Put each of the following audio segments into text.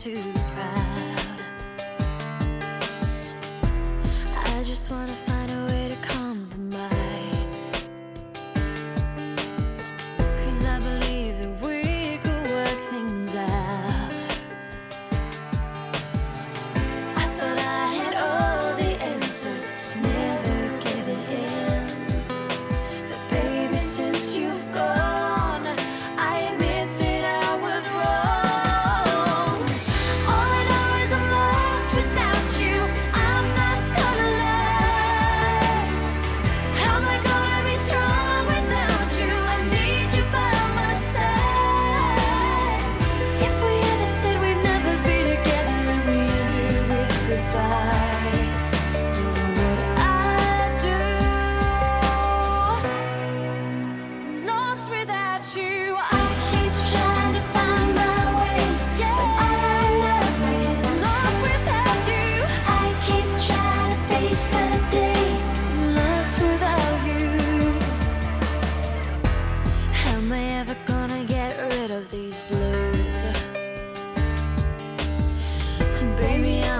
too proud. I just wanna find a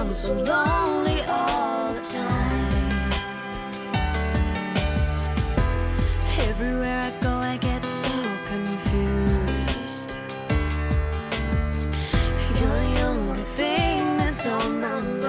I'm so lonely all the time. Everywhere I go, I get so confused. You're the only thing that's on my mind.